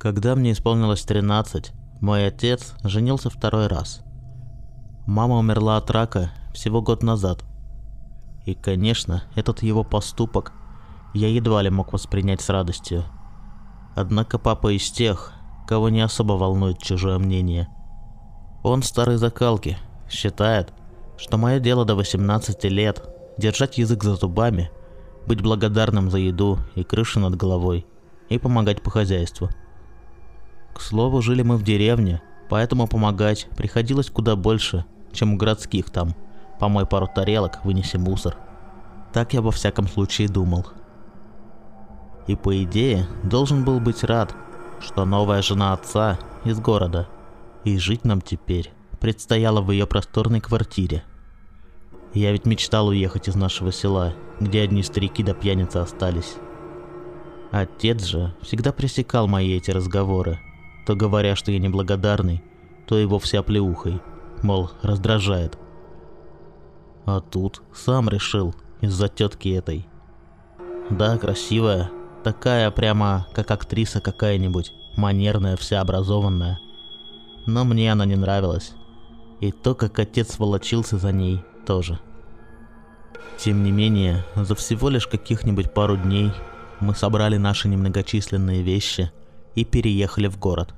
Когда мне исполнилось 13, мой отец женился второй раз. Мама умерла от рака всего год назад. И, конечно, этот его поступок я едва ли мог воспринять с радостью. Однако папа из тех, кого не особо волнует чужое мнение. Он старой закалки, считает, что мое дело до 18 лет – держать язык за зубами, быть благодарным за еду и крышу над головой и помогать по хозяйству – к слову, жили мы в деревне, поэтому помогать приходилось куда больше, чем у городских там. Помой пару тарелок, вынеси мусор. Так я во всяком случае думал. И по идее, должен был быть рад, что новая жена отца из города. И жить нам теперь предстояло в ее просторной квартире. Я ведь мечтал уехать из нашего села, где одни старики да пьяницы остались. Отец же всегда пресекал мои эти разговоры, то говоря, что я неблагодарный, то и вовсе оплеухой, мол, раздражает. А тут сам решил из-за тетки этой. Да, красивая, такая прямо как актриса какая-нибудь, манерная, вся образованная. Но мне она не нравилась. И то, как отец волочился за ней, тоже. Тем не менее, за всего лишь каких-нибудь пару дней мы собрали наши немногочисленные вещи и переехали в город.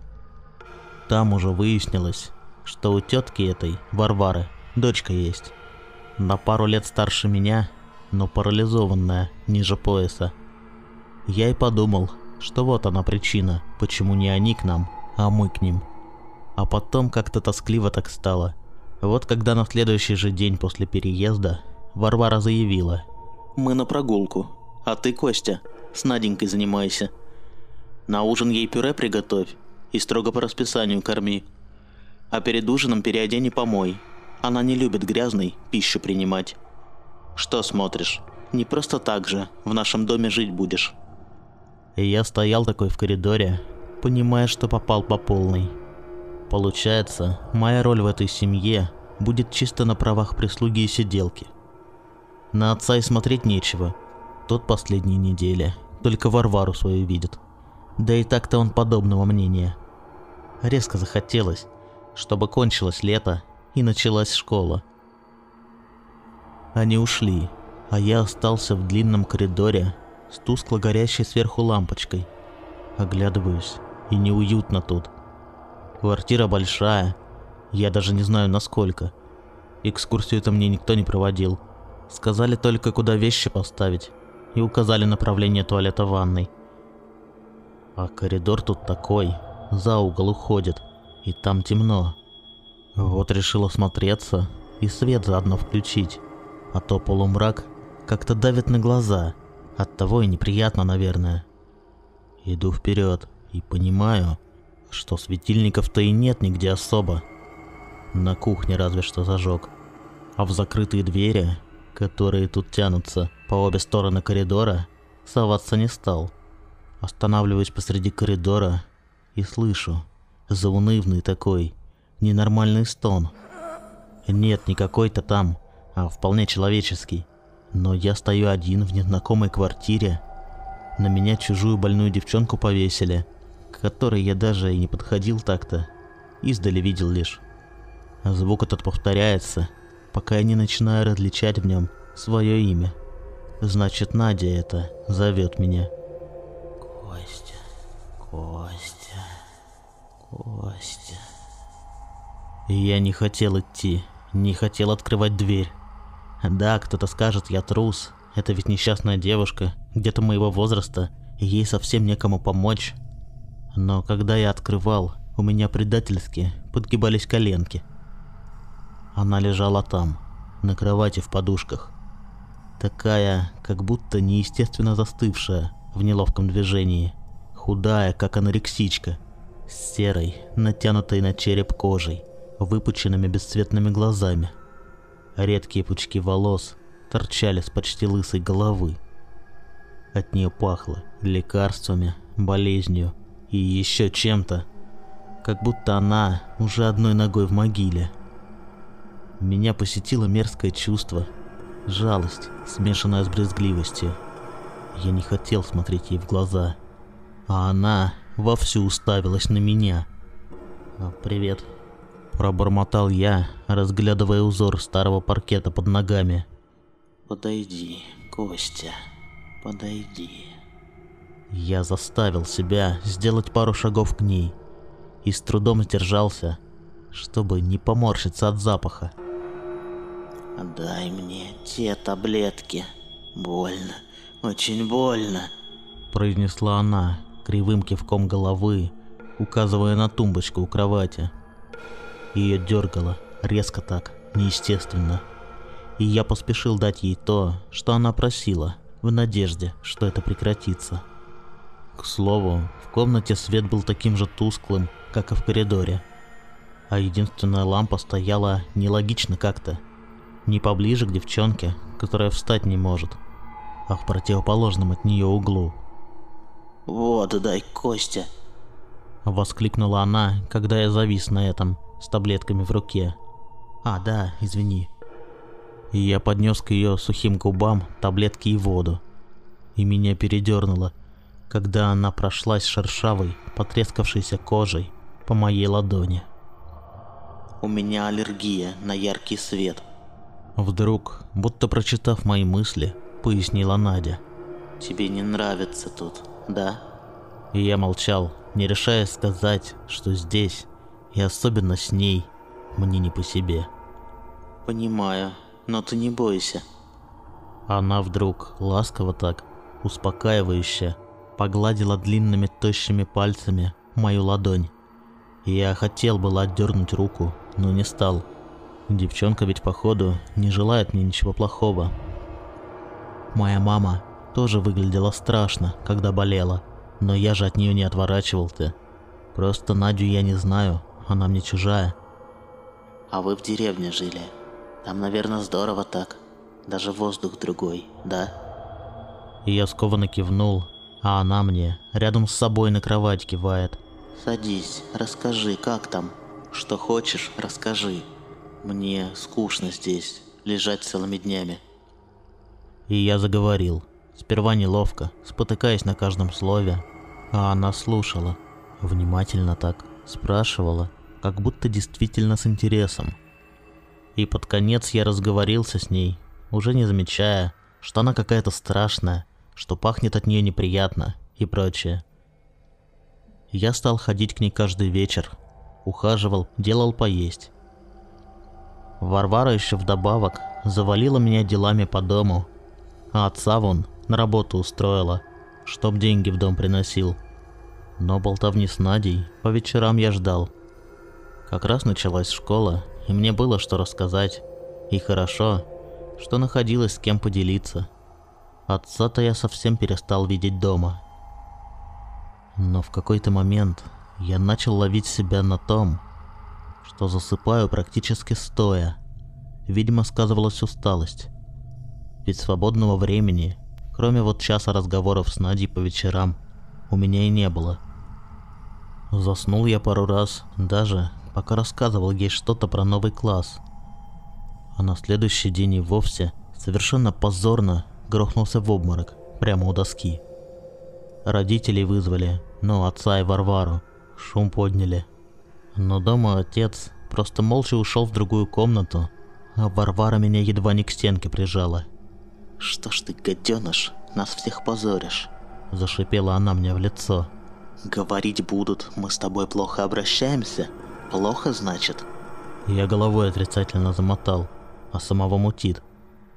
Там уже выяснилось, что у тетки этой, Варвары, дочка есть. На пару лет старше меня, но парализованная, ниже пояса. Я и подумал, что вот она причина, почему не они к нам, а мы к ним. А потом как-то тоскливо так стало. Вот когда на следующий же день после переезда Варвара заявила. «Мы на прогулку, а ты, Костя, с Наденькой занимайся. На ужин ей пюре приготовь, и строго по расписанию корми. А перед ужином переодень и помой. Она не любит грязной пищу принимать. Что смотришь? Не просто так же в нашем доме жить будешь. Я стоял такой в коридоре, понимая, что попал по полной. Получается, моя роль в этой семье будет чисто на правах прислуги и сиделки. На отца и смотреть нечего. Тот последние недели только Варвару свою видит. Да и так-то он подобного мнения. Резко захотелось, чтобы кончилось лето и началась школа. Они ушли, а я остался в длинном коридоре с тускло горящей сверху лампочкой. Оглядываюсь, и неуютно тут. Квартира большая, я даже не знаю насколько. Экскурсию это мне никто не проводил. Сказали только, куда вещи поставить, и указали направление туалета ванной. А коридор тут такой, за угол уходит, и там темно. Вот решил осмотреться и свет заодно включить, а то полумрак как-то давит на глаза, оттого и неприятно, наверное. Иду вперед и понимаю, что светильников-то и нет нигде особо. На кухне разве что зажег. А в закрытые двери, которые тут тянутся по обе стороны коридора, соваться не стал. Останавливаюсь посреди коридора и слышу заунывный такой, ненормальный стон. Нет, не какой-то там, а вполне человеческий. Но я стою один в незнакомой квартире. На меня чужую больную девчонку повесили, к которой я даже и не подходил так-то. Издали видел лишь. Звук этот повторяется, пока я не начинаю различать в нем свое имя. Значит, Надя это зовет меня. Костя, Костя. Костя. я не хотел идти, не хотел открывать дверь. Да, кто-то скажет, я трус. Это ведь несчастная девушка, где-то моего возраста, и ей совсем некому помочь. Но когда я открывал, у меня предательски подгибались коленки. Она лежала там, на кровати в подушках. Такая, как будто неестественно застывшая в неловком движении. Худая, как анорексичка – с серой, натянутой на череп кожей, выпученными бесцветными глазами. Редкие пучки волос торчали с почти лысой головы. От нее пахло лекарствами, болезнью и еще чем-то, как будто она уже одной ногой в могиле. Меня посетило мерзкое чувство, жалость, смешанная с брезгливостью. Я не хотел смотреть ей в глаза, а она вовсю уставилась на меня. «А, «Привет», – пробормотал я, разглядывая узор старого паркета под ногами. «Подойди, Костя, подойди». Я заставил себя сделать пару шагов к ней и с трудом сдержался, чтобы не поморщиться от запаха. «Дай мне те таблетки. Больно, очень больно», — произнесла она кривым кивком головы, указывая на тумбочку у кровати. Ее дергало, резко так, неестественно. И я поспешил дать ей то, что она просила, в надежде, что это прекратится. К слову, в комнате свет был таким же тусклым, как и в коридоре. А единственная лампа стояла нелогично как-то. Не поближе к девчонке, которая встать не может, а в противоположном от нее углу. «Вот, дай, Костя!» Воскликнула она, когда я завис на этом, с таблетками в руке. «А, да, извини». И я поднес к ее сухим губам таблетки и воду. И меня передернуло, когда она прошлась шершавой, потрескавшейся кожей по моей ладони. «У меня аллергия на яркий свет», Вдруг, будто прочитав мои мысли, пояснила Надя. «Тебе не нравится тут, да?» И я молчал, не решая сказать, что здесь, и особенно с ней, мне не по себе. «Понимаю, но ты не бойся». Она вдруг, ласково так, успокаивающе, погладила длинными тощими пальцами мою ладонь. Я хотел было отдернуть руку, но не стал. Девчонка ведь походу не желает мне ничего плохого. Моя мама тоже выглядела страшно, когда болела, но я же от нее не отворачивался. Просто Надю я не знаю, она мне чужая. А вы в деревне жили? Там, наверное, здорово так. Даже воздух другой, да? И я скованно кивнул, а она мне рядом с собой на кровать кивает. Садись, расскажи, как там? Что хочешь, расскажи. Мне скучно здесь, лежать целыми днями. И я заговорил. Сперва неловко, спотыкаясь на каждом слове, а она слушала. Внимательно так, спрашивала, как будто действительно с интересом. И под конец я разговорился с ней, уже не замечая, что она какая-то страшная, что пахнет от нее неприятно и прочее. Я стал ходить к ней каждый вечер, ухаживал, делал поесть. Варвара еще вдобавок завалила меня делами по дому, а отца вон на работу устроила, чтоб деньги в дом приносил. Но болтовни с Надей по вечерам я ждал. Как раз началась школа, и мне было что рассказать. И хорошо, что находилось с кем поделиться. Отца-то я совсем перестал видеть дома. Но в какой-то момент я начал ловить себя на том, что засыпаю практически стоя. Видимо, сказывалась усталость. Ведь свободного времени, кроме вот часа разговоров с Надей по вечерам, у меня и не было. Заснул я пару раз, даже пока рассказывал ей что-то про новый класс. А на следующий день и вовсе совершенно позорно грохнулся в обморок прямо у доски. Родителей вызвали, ну, отца и Варвару. Шум подняли. Но дома отец просто молча ушел в другую комнату, а Варвара меня едва не к стенке прижала. «Что ж ты, гаденыш, нас всех позоришь?» Зашипела она мне в лицо. «Говорить будут, мы с тобой плохо обращаемся? Плохо, значит?» Я головой отрицательно замотал, а самого мутит.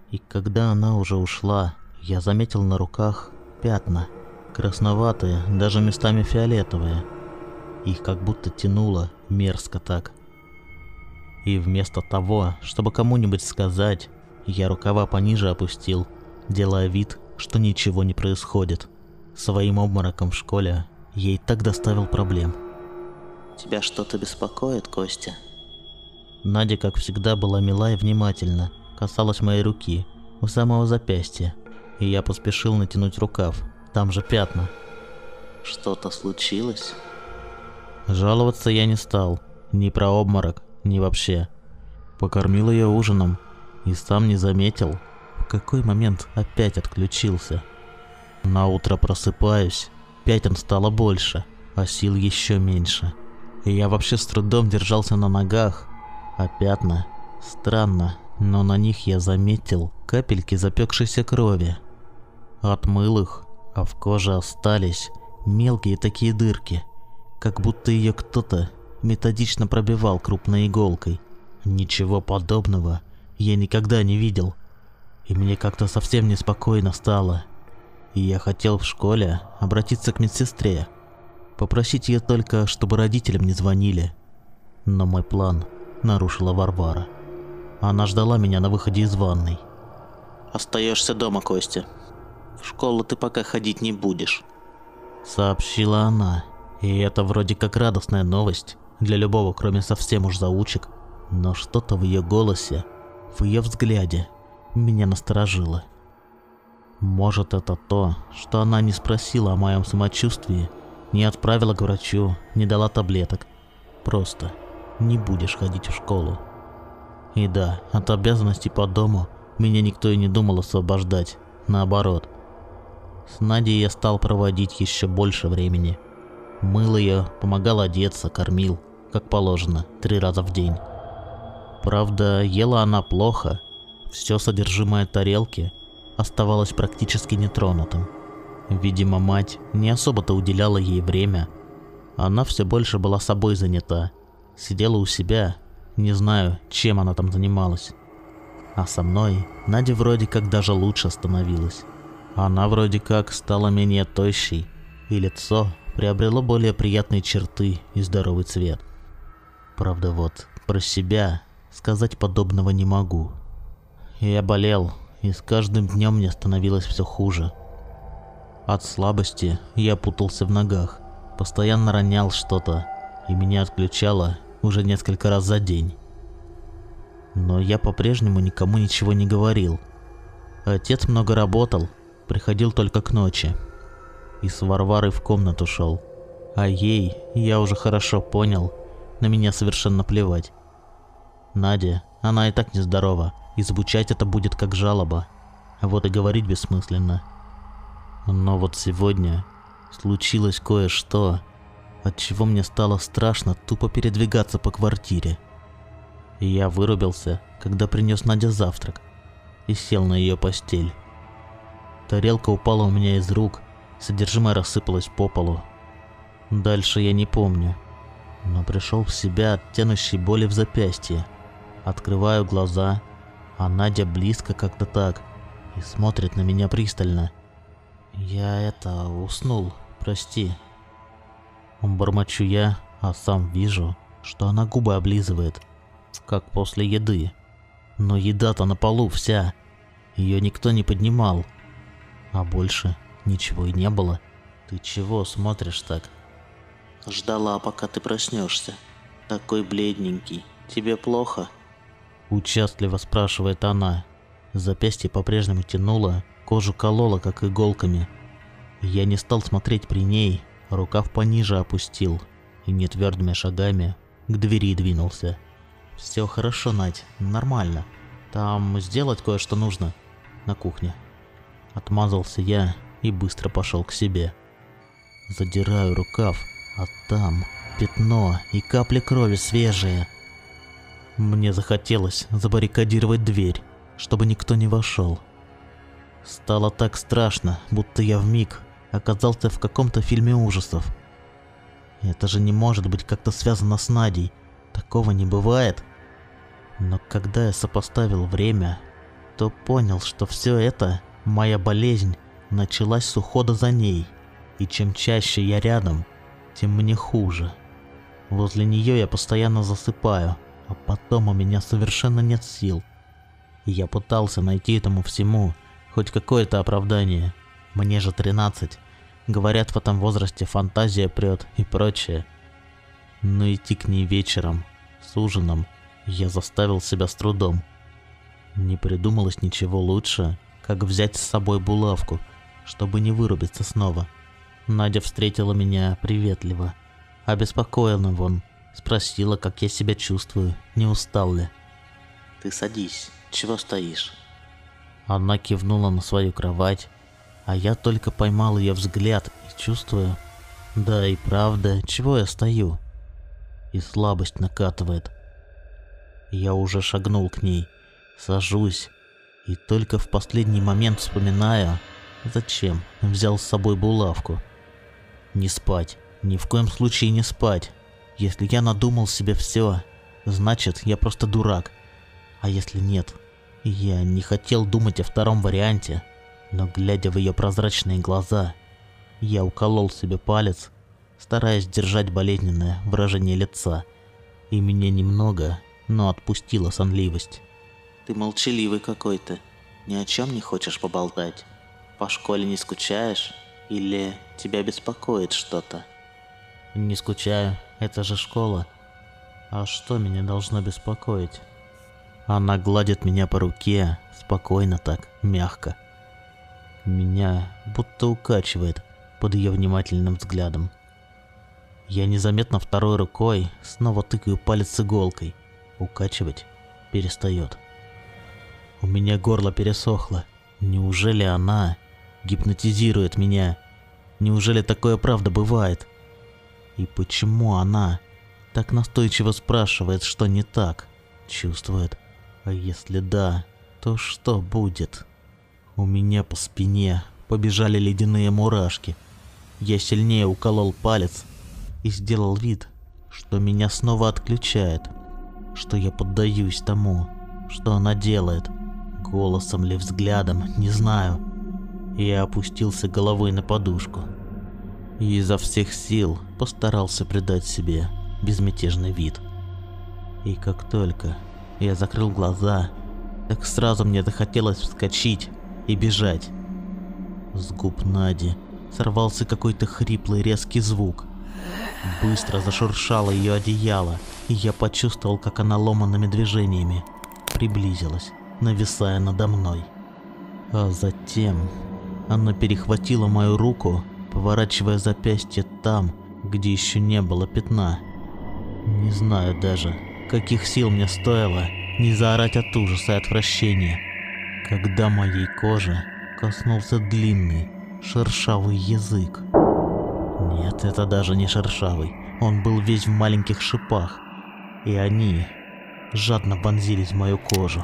И когда она уже ушла, я заметил на руках пятна. Красноватые, даже местами фиолетовые. Их как будто тянуло мерзко так. И вместо того, чтобы кому-нибудь сказать, я рукава пониже опустил, делая вид, что ничего не происходит. Своим обмороком в школе ей так доставил проблем. «Тебя что-то беспокоит, Костя?» Надя, как всегда, была мила и внимательна, касалась моей руки, у самого запястья, и я поспешил натянуть рукав, там же пятна. «Что-то случилось?» Жаловаться я не стал. Ни про обморок, ни вообще. Покормил ее ужином и сам не заметил, в какой момент опять отключился. На утро просыпаюсь, пятен стало больше, а сил еще меньше. И я вообще с трудом держался на ногах, а пятна... Странно, но на них я заметил капельки запекшейся крови. Отмыл их, а в коже остались мелкие такие дырки, как будто ее кто-то методично пробивал крупной иголкой. Ничего подобного я никогда не видел, и мне как-то совсем неспокойно стало. И я хотел в школе обратиться к медсестре, попросить ее только, чтобы родителям не звонили. Но мой план нарушила Варвара. Она ждала меня на выходе из ванной. «Остаешься дома, Костя. В школу ты пока ходить не будешь», — сообщила она. И это вроде как радостная новость для любого, кроме совсем уж заучек. Но что-то в ее голосе, в ее взгляде меня насторожило. Может это то, что она не спросила о моем самочувствии, не отправила к врачу, не дала таблеток. Просто не будешь ходить в школу. И да, от обязанностей по дому меня никто и не думал освобождать, наоборот. С Надей я стал проводить еще больше времени. Мыл ее, помогал одеться, кормил, как положено, три раза в день. Правда, ела она плохо, все содержимое тарелки оставалось практически нетронутым. Видимо, мать не особо-то уделяла ей время. Она все больше была собой занята, сидела у себя не знаю, чем она там занималась. А со мной Надя вроде как даже лучше становилась. Она вроде как стала менее тощей, и лицо приобрело более приятные черты и здоровый цвет. Правда вот, про себя сказать подобного не могу. Я болел, и с каждым днем мне становилось все хуже. От слабости я путался в ногах, постоянно ронял что-то, и меня отключало уже несколько раз за день. Но я по-прежнему никому ничего не говорил. Отец много работал, приходил только к ночи. И с Варварой в комнату шел. А ей, я уже хорошо понял, на меня совершенно плевать. Надя, она и так нездорова, и звучать это будет как жалоба. А вот и говорить бессмысленно. Но вот сегодня случилось кое-что, отчего мне стало страшно тупо передвигаться по квартире. И я вырубился, когда принес Надя завтрак и сел на ее постель. Тарелка упала у меня из рук, содержимое рассыпалось по полу. Дальше я не помню, но пришел в себя от тянущей боли в запястье. Открываю глаза, а Надя близко как-то так и смотрит на меня пристально. Я это, уснул, прости. Бормочу я, а сам вижу, что она губы облизывает, как после еды. Но еда-то на полу вся. Ее никто не поднимал. А больше ничего и не было. Ты чего смотришь так? Ждала, пока ты проснешься. Такой бледненький. Тебе плохо? Участливо спрашивает она. Запястье по-прежнему тянуло, кожу кололо, как иголками. Я не стал смотреть при ней, рукав пониже опустил и нетвердыми шагами к двери двинулся. «Все хорошо, Надь, нормально. Там сделать кое-что нужно. На кухне». Отмазался я и быстро пошел к себе. Задираю рукав, а там пятно и капли крови свежие. Мне захотелось забаррикадировать дверь, чтобы никто не вошел. Стало так страшно, будто я в миг оказался в каком-то фильме ужасов. Это же не может быть как-то связано с Надей. Такого не бывает. Но когда я сопоставил время, то понял, что все это, моя болезнь, началась с ухода за ней. И чем чаще я рядом, тем мне хуже. Возле нее я постоянно засыпаю, а потом у меня совершенно нет сил. Я пытался найти этому всему хоть какое-то оправдание. Мне же 13. Говорят, в этом возрасте фантазия прет и прочее. Но идти к ней вечером, с ужином, я заставил себя с трудом. Не придумалось ничего лучше, как взять с собой булавку, чтобы не вырубиться снова. Надя встретила меня приветливо, обеспокоенно вон, спросила, как я себя чувствую, не устал ли. «Ты садись, чего стоишь?» Она кивнула на свою кровать, а я только поймал ее взгляд и чувствую, Да и правда, чего я стою? И слабость накатывает. Я уже шагнул к ней, сажусь, и только в последний момент вспоминаю, зачем взял с собой булавку. Не спать, ни в коем случае не спать. Если я надумал себе все, значит, я просто дурак. А если нет, я не хотел думать о втором варианте, но глядя в ее прозрачные глаза, я уколол себе палец, стараясь держать болезненное выражение лица, и меня немного, но отпустила сонливость. Ты молчаливый какой-то. Ни о чем не хочешь поболтать. По школе не скучаешь? Или тебя беспокоит что-то? Не скучаю, это же школа. А что меня должно беспокоить? Она гладит меня по руке, спокойно так, мягко. Меня будто укачивает под ее внимательным взглядом. Я незаметно второй рукой снова тыкаю палец иголкой. Укачивать перестает. У меня горло пересохло. Неужели она гипнотизирует меня? Неужели такое правда бывает? И почему она так настойчиво спрашивает, что не так? Чувствует. А если да, то что будет? У меня по спине побежали ледяные мурашки. Я сильнее уколол палец и сделал вид, что меня снова отключает, что я поддаюсь тому, что она делает – Голосом ли, взглядом, не знаю. Я опустился головой на подушку. И изо всех сил постарался придать себе безмятежный вид. И как только я закрыл глаза, так сразу мне захотелось вскочить и бежать. С губ Нади сорвался какой-то хриплый резкий звук. Быстро зашуршало ее одеяло, и я почувствовал, как она ломанными движениями приблизилась нависая надо мной. А затем она перехватила мою руку, поворачивая запястье там, где еще не было пятна. Не знаю даже, каких сил мне стоило не заорать от ужаса и отвращения, когда моей кожи коснулся длинный, шершавый язык. Нет, это даже не шершавый, он был весь в маленьких шипах, и они жадно вонзились в мою кожу.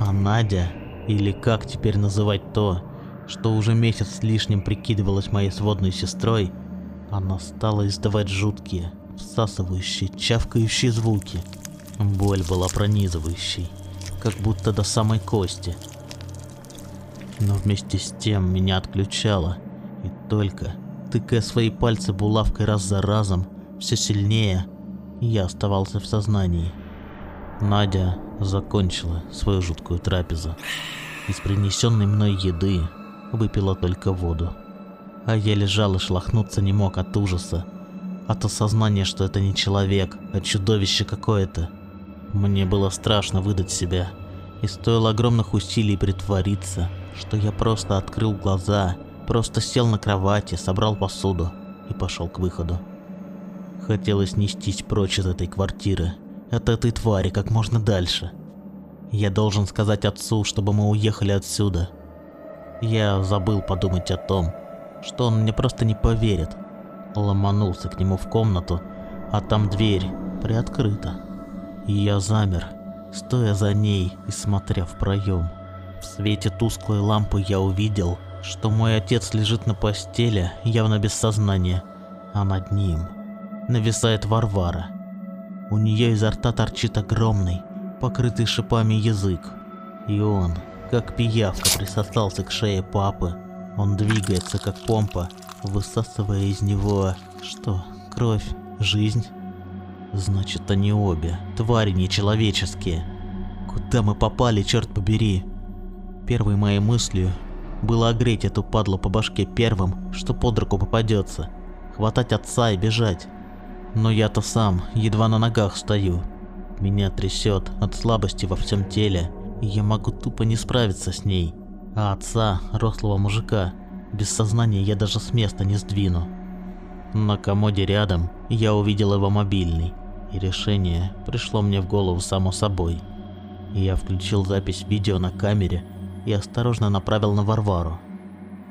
А Надя, или как теперь называть то, что уже месяц с лишним прикидывалась моей сводной сестрой, она стала издавать жуткие, всасывающие, чавкающие звуки. Боль была пронизывающей, как будто до самой кости. Но вместе с тем меня отключало, и только, тыкая свои пальцы булавкой раз за разом, все сильнее, я оставался в сознании. Надя закончила свою жуткую трапезу. Из принесенной мной еды выпила только воду. А я лежал и шлахнуться не мог от ужаса. От осознания, что это не человек, а чудовище какое-то. Мне было страшно выдать себя. И стоило огромных усилий притвориться, что я просто открыл глаза, просто сел на кровати, собрал посуду и пошел к выходу. Хотелось нестись прочь из этой квартиры, от этой твари как можно дальше. Я должен сказать отцу, чтобы мы уехали отсюда. Я забыл подумать о том, что он мне просто не поверит. Ломанулся к нему в комнату, а там дверь приоткрыта. И я замер, стоя за ней и смотря в проем. В свете тусклой лампы я увидел, что мой отец лежит на постели, явно без сознания, а над ним нависает Варвара – у нее изо рта торчит огромный, покрытый шипами язык. И он, как пиявка, присосался к шее папы. Он двигается, как помпа, высасывая из него... Что? Кровь? Жизнь? Значит, они обе. Твари нечеловеческие. Куда мы попали, черт побери? Первой моей мыслью было огреть эту падлу по башке первым, что под руку попадется. Хватать отца и бежать. Но я-то сам едва на ногах стою. Меня трясет от слабости во всем теле, я могу тупо не справиться с ней. А отца, рослого мужика, без сознания я даже с места не сдвину. На комоде рядом я увидел его мобильный, и решение пришло мне в голову само собой. Я включил запись видео на камере и осторожно направил на Варвару.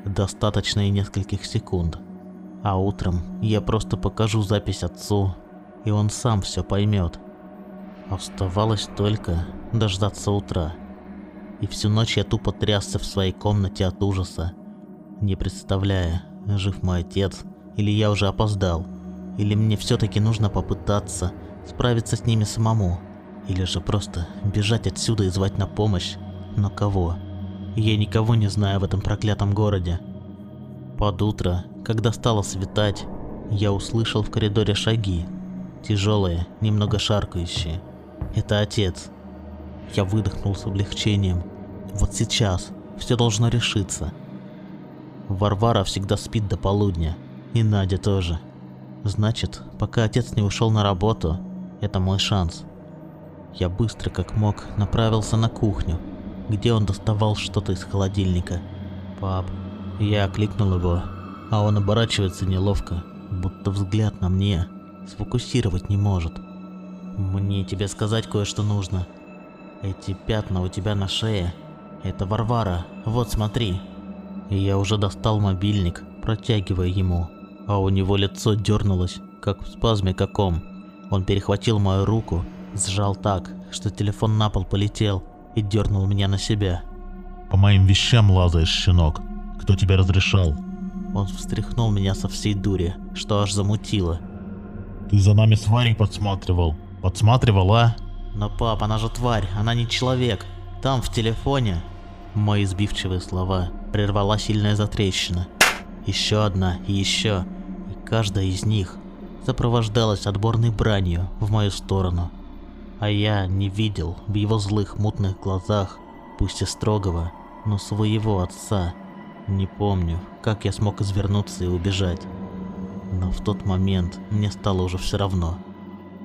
Достаточно и нескольких секунд. А утром я просто покажу запись отцу, и он сам все поймет. Оставалось только дождаться утра. И всю ночь я тупо трясся в своей комнате от ужаса, не представляя, жив мой отец, или я уже опоздал, или мне все-таки нужно попытаться справиться с ними самому, или же просто бежать отсюда и звать на помощь. Но кого? Я никого не знаю в этом проклятом городе. Под утро, когда стало светать, я услышал в коридоре шаги. Тяжелые, немного шаркающие. Это отец. Я выдохнул с облегчением. Вот сейчас все должно решиться. Варвара всегда спит до полудня. И Надя тоже. Значит, пока отец не ушел на работу, это мой шанс. Я быстро, как мог, направился на кухню, где он доставал что-то из холодильника. «Пап». Я окликнул его, а он оборачивается неловко, будто взгляд на мне сфокусировать не может. «Мне тебе сказать кое-что нужно. Эти пятна у тебя на шее. Это Варвара, вот смотри». И я уже достал мобильник, протягивая ему, а у него лицо дернулось, как в спазме каком. Он перехватил мою руку, сжал так, что телефон на пол полетел и дернул меня на себя. «По моим вещам лазаешь, щенок. Кто тебе разрешал?» Он встряхнул меня со всей дури, что аж замутило. «Ты за нами с Варей подсматривал. Подсматривал, а?» «Но, пап, она же тварь, она не человек. Там, в телефоне...» Мои сбивчивые слова прервала сильная затрещина. Еще одна и еще, и каждая из них сопровождалась отборной бранью в мою сторону. А я не видел в его злых мутных глазах, пусть и строгого, но своего отца. Не помню, как я смог извернуться и убежать. Но в тот момент мне стало уже все равно.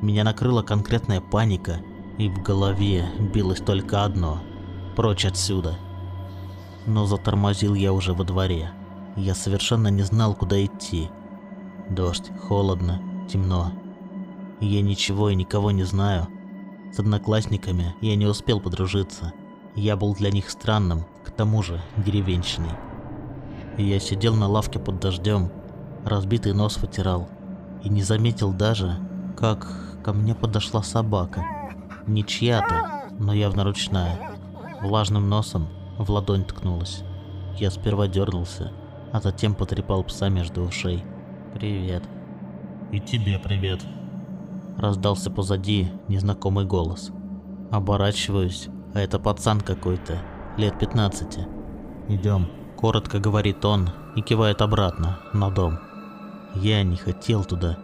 Меня накрыла конкретная паника, и в голове билось только одно – прочь отсюда – но затормозил я уже во дворе. Я совершенно не знал, куда идти. Дождь, холодно, темно. Я ничего и никого не знаю. С одноклассниками я не успел подружиться. Я был для них странным, к тому же деревенщиной. Я сидел на лавке под дождем, разбитый нос вытирал. И не заметил даже, как ко мне подошла собака. Не чья-то, но явно ручная. Влажным носом в ладонь ткнулась. Я сперва дернулся, а затем потрепал пса между ушей. «Привет». «И тебе привет», — раздался позади незнакомый голос. Оборачиваюсь, а это пацан какой-то, лет 15. «Идем», — коротко говорит он и кивает обратно, на дом. Я не хотел туда.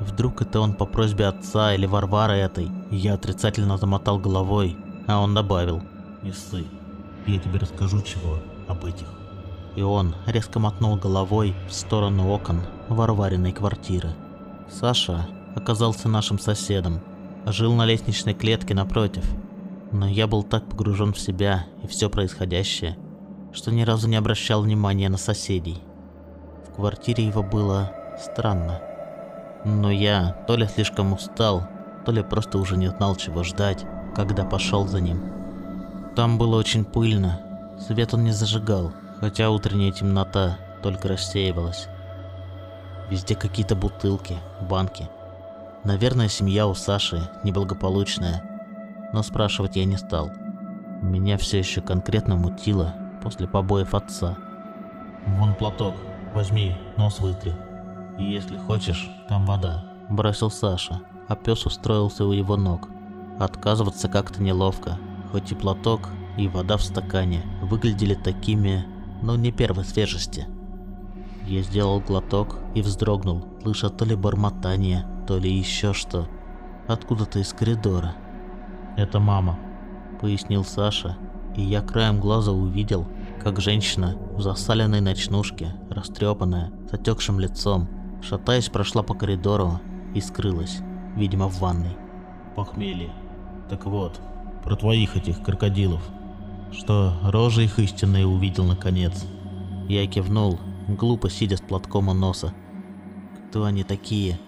Вдруг это он по просьбе отца или Варвары этой. Я отрицательно замотал головой, а он добавил. «Не ссы, я тебе расскажу чего об этих. И он резко мотнул головой в сторону окон Варвариной квартиры. Саша оказался нашим соседом, жил на лестничной клетке напротив. Но я был так погружен в себя и все происходящее, что ни разу не обращал внимания на соседей. В квартире его было странно. Но я то ли слишком устал, то ли просто уже не знал, чего ждать, когда пошел за ним. Там было очень пыльно. Свет он не зажигал, хотя утренняя темнота только рассеивалась. Везде какие-то бутылки, банки. Наверное, семья у Саши неблагополучная, но спрашивать я не стал. Меня все еще конкретно мутило после побоев отца. «Вон платок, возьми, нос вытри. И если хочешь, там вода», – бросил Саша, а пес устроился у его ног. Отказываться как-то неловко, хоть и платок, и вода в стакане выглядели такими, но не первой свежести. Я сделал глоток и вздрогнул, слыша то ли бормотание, то ли еще что. Откуда-то из коридора. «Это мама», — пояснил Саша, и я краем глаза увидел, как женщина в засаленной ночнушке, растрепанная, с отекшим лицом, шатаясь, прошла по коридору и скрылась, видимо, в ванной. «Похмелье. Так вот, про твоих этих крокодилов. Что рожи их истинные увидел наконец. Я кивнул, глупо сидя с платком у носа. Кто они такие?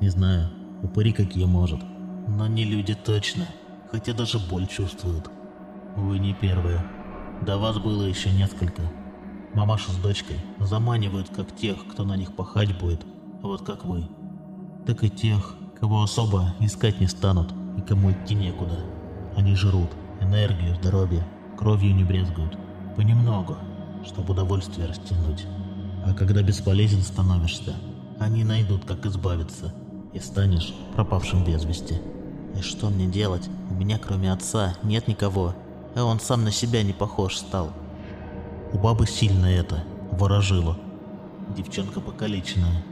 Не знаю, упыри какие может. Но не люди точно, хотя даже боль чувствуют. Вы не первые. До вас было еще несколько. Мамаша с дочкой заманивают как тех, кто на них пахать будет, вот как вы. Так и тех, кого особо искать не станут и кому идти некуда. Они жрут энергию, здоровье, кровью не брезгуют. Понемногу, чтобы удовольствие растянуть. А когда бесполезен становишься, они найдут, как избавиться, и станешь пропавшим без вести. И что мне делать? У меня кроме отца нет никого, а он сам на себя не похож стал. У бабы сильно это, ворожило. Девчонка покалеченная,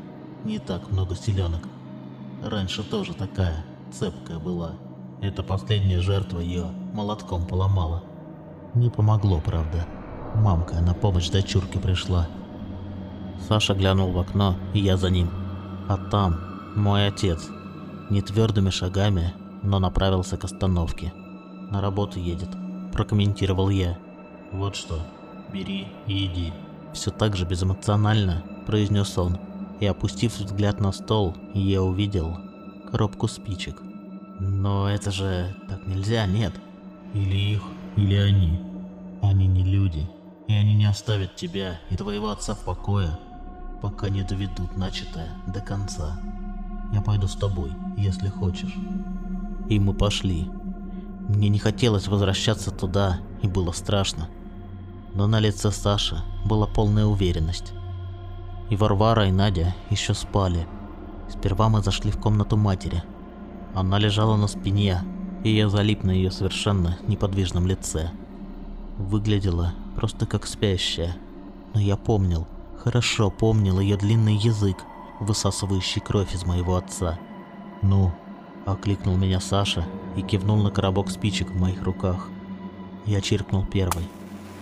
не так много селенок. Раньше тоже такая, цепкая была. Это последняя жертва ее молотком поломала. Не помогло, правда. Мамка на помощь дочурке пришла. Саша глянул в окно, и я за ним. А там мой отец. Не твердыми шагами, но направился к остановке. На работу едет, прокомментировал я. Вот что, бери и иди. Все так же безэмоционально произнес он. И опустив взгляд на стол, я увидел коробку спичек. Но это же так нельзя, нет. Или их, или они. Они не люди, и они не оставят тебя и твоего отца в покое, пока не доведут начатое до конца. Я пойду с тобой, если хочешь. И мы пошли. Мне не хотелось возвращаться туда, и было страшно. Но на лице Саши была полная уверенность. И Варвара, и Надя еще спали. Сперва мы зашли в комнату матери. Она лежала на спине, и я залип на ее совершенно неподвижном лице. Выглядела просто как спящая. Но я помнил, хорошо помнил ее длинный язык, высасывающий кровь из моего отца. «Ну?» – окликнул меня Саша и кивнул на коробок спичек в моих руках. Я чиркнул первый.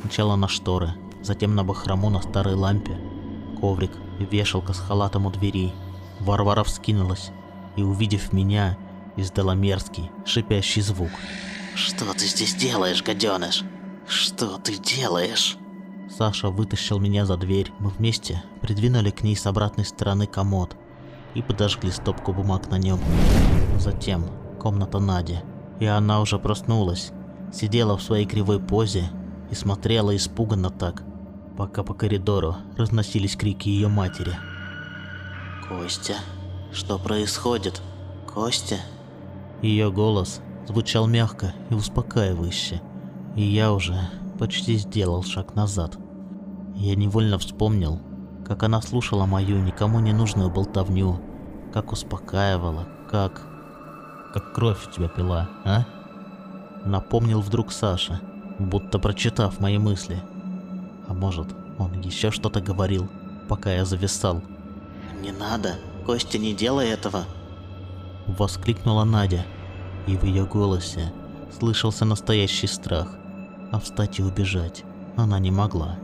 Сначала на шторы, затем на бахрому на старой лампе. Коврик вешалка с халатом у двери. Варвара вскинулась и, увидев меня, издала мерзкий, шипящий звук. «Что ты здесь делаешь, гаденыш? Что ты делаешь?» Саша вытащил меня за дверь. Мы вместе придвинули к ней с обратной стороны комод и подожгли стопку бумаг на нем. Затем комната Нади. И она уже проснулась. Сидела в своей кривой позе и смотрела испуганно так, пока по коридору разносились крики ее матери. «Костя, что происходит? Костя?» Ее голос звучал мягко и успокаивающе, и я уже почти сделал шаг назад. Я невольно вспомнил, как она слушала мою никому не нужную болтовню, как успокаивала, как... Как кровь у тебя пила, а? Напомнил вдруг Саша, будто прочитав мои мысли. А может, он еще что-то говорил, пока я зависал. «Не надо, Костя, не делай этого!» Воскликнула Надя, и в ее голосе слышался настоящий страх, а встать и убежать она не могла.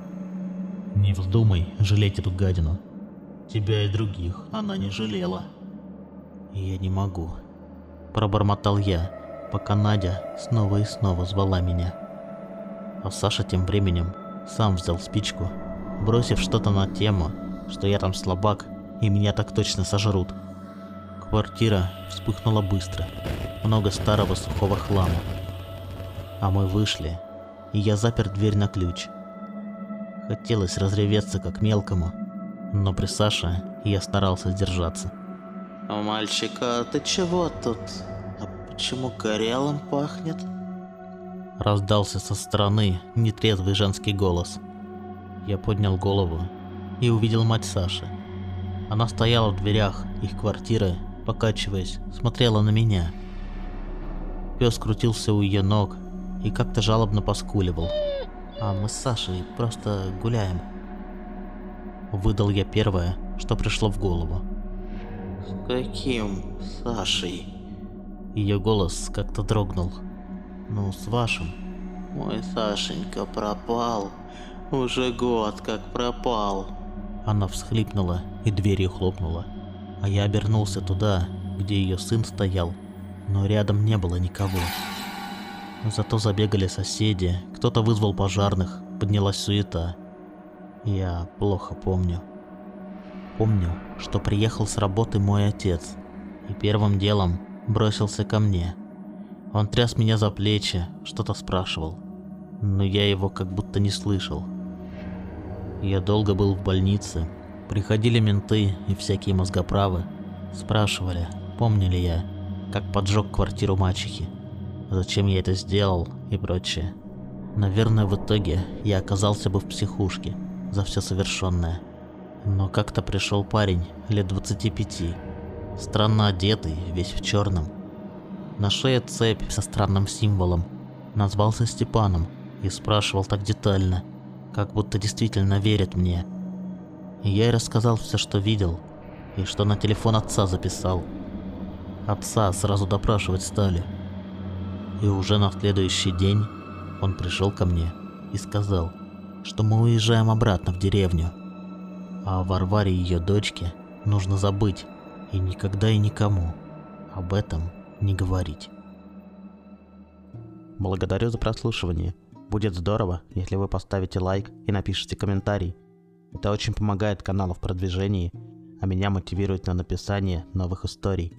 Не вздумай жалеть эту гадину. Тебя и других она не жалела. Я не могу. Пробормотал я, пока Надя снова и снова звала меня. А Саша тем временем сам взял спичку, бросив что-то на тему, что я там слабак и меня так точно сожрут. Квартира вспыхнула быстро, много старого сухого хлама. А мы вышли, и я запер дверь на ключ – Хотелось разреветься как мелкому, но при Саше я старался сдержаться. «Мальчик, а ты чего тут? А почему горелым пахнет?» Раздался со стороны нетрезвый женский голос. Я поднял голову и увидел мать Саши. Она стояла в дверях их квартиры, покачиваясь, смотрела на меня. Пес крутился у ее ног и как-то жалобно поскуливал а мы с Сашей просто гуляем. Выдал я первое, что пришло в голову. С каким Сашей? Ее голос как-то дрогнул. Ну, с вашим. Мой Сашенька пропал. Уже год как пропал. Она всхлипнула и дверью хлопнула. А я обернулся туда, где ее сын стоял, но рядом не было никого. Зато забегали соседи, кто-то вызвал пожарных, поднялась суета. Я плохо помню. Помню, что приехал с работы мой отец и первым делом бросился ко мне. Он тряс меня за плечи, что-то спрашивал, но я его как будто не слышал. Я долго был в больнице. Приходили менты и всякие мозгоправы. Спрашивали, помню ли я, как поджег квартиру мачехи, зачем я это сделал и прочее. Наверное, в итоге я оказался бы в психушке за все совершенное. Но как-то пришел парень лет 25, странно одетый, весь в черном. На шее цепь со странным символом. Назвался Степаном и спрашивал так детально, как будто действительно верит мне. Я и рассказал все, что видел, и что на телефон отца записал. Отца сразу допрашивать стали. И уже на следующий день он пришел ко мне и сказал, что мы уезжаем обратно в деревню, а о Варваре и ее дочке нужно забыть и никогда и никому об этом не говорить. Благодарю за прослушивание. Будет здорово, если вы поставите лайк и напишите комментарий. Это очень помогает каналу в продвижении, а меня мотивирует на написание новых историй.